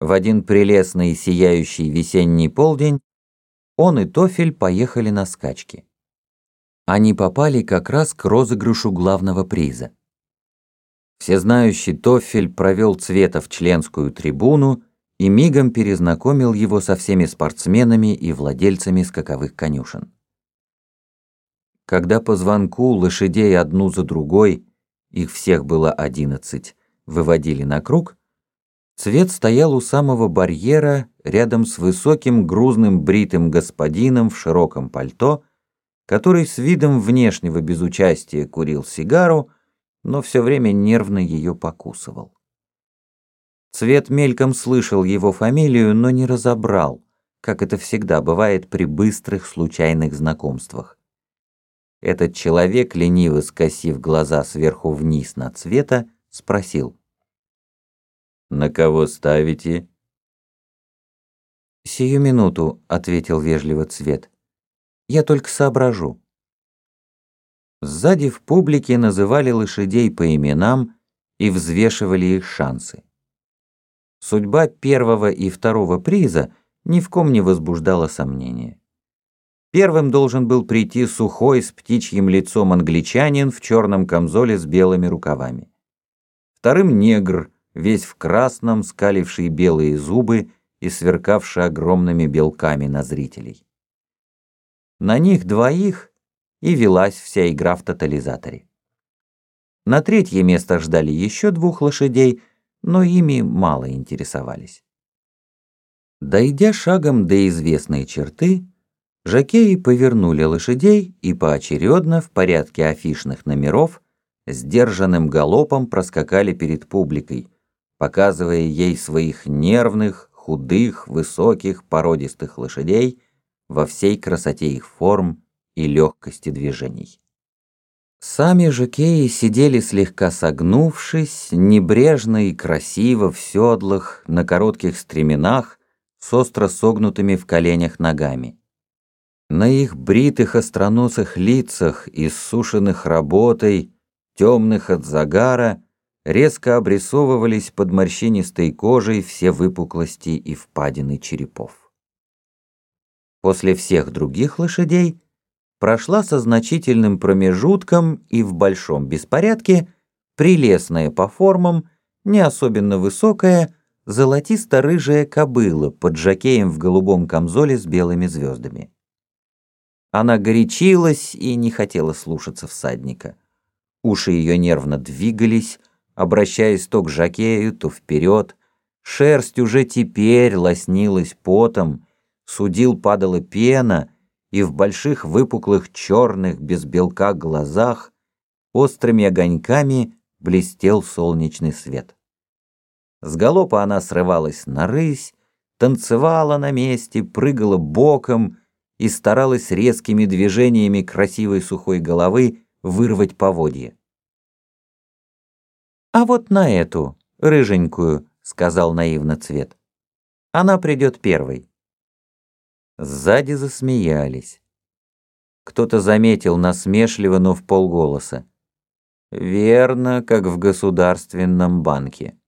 В один прелестный сияющий весенний полдень он и Тофель поехали на скачки. Они попали как раз к розыгрышу главного приза. Всезнающий Тофель провел Цвета в членскую трибуну и мигом перезнакомил его со всеми спортсменами и владельцами скаковых конюшен. Когда по звонку лошадей одну за другой, их всех было одиннадцать, выводили на круг, Цвет стоял у самого барьера рядом с высоким грузным бритым господином в широком пальто, который с видом внешнего безучастия курил сигару, но все время нервно ее покусывал. Цвет мельком слышал его фамилию, но не разобрал, как это всегда бывает при быстрых случайных знакомствах. Этот человек, лениво скосив глаза сверху вниз на Цвета, спросил — «На кого ставите?» «Сию минуту», — ответил вежливо Цвет. «Я только соображу». Сзади в публике называли лошадей по именам и взвешивали их шансы. Судьба первого и второго приза ни в ком не возбуждала сомнения. Первым должен был прийти сухой с птичьим лицом англичанин в черном камзоле с белыми рукавами. Вторым негр, весь в красном, скаливший белые зубы и сверкавший огромными белками на зрителей. На них двоих и велась вся игра в тотализаторе. На третье место ждали еще двух лошадей, но ими мало интересовались. Дойдя шагом до известной черты, жокеи повернули лошадей и поочередно в порядке афишных номеров сдержанным галопом проскакали перед публикой, показывая ей своих нервных, худых, высоких, породистых лошадей во всей красоте их форм и легкости движений. Сами жокеи сидели слегка согнувшись, небрежно и красиво в седлах, на коротких стременах, с остро согнутыми в коленях ногами. На их бритых остроносых лицах, иссушенных работой, темных от загара, резко обрисовывались под морщинистой кожей все выпуклости и впадины черепов. После всех других лошадей прошла со значительным промежутком и в большом беспорядке прелестная по формам, не особенно высокая, золотисто-рыжая кобыла под жакеем в голубом камзоле с белыми звездами. Она горячилась и не хотела слушаться всадника. Уши ее нервно двигались, обращаясь то к жакею, то вперед. Шерсть уже теперь лоснилась потом, судил падала пена, и в больших выпуклых черных без белка глазах острыми огоньками блестел солнечный свет. С галопа она срывалась на рысь, танцевала на месте, прыгала боком и старалась резкими движениями красивой сухой головы вырвать поводья. «А вот на эту, рыженькую», — сказал наивно Цвет. «Она придет первой». Сзади засмеялись. Кто-то заметил насмешливо, но в полголоса. «Верно, как в государственном банке».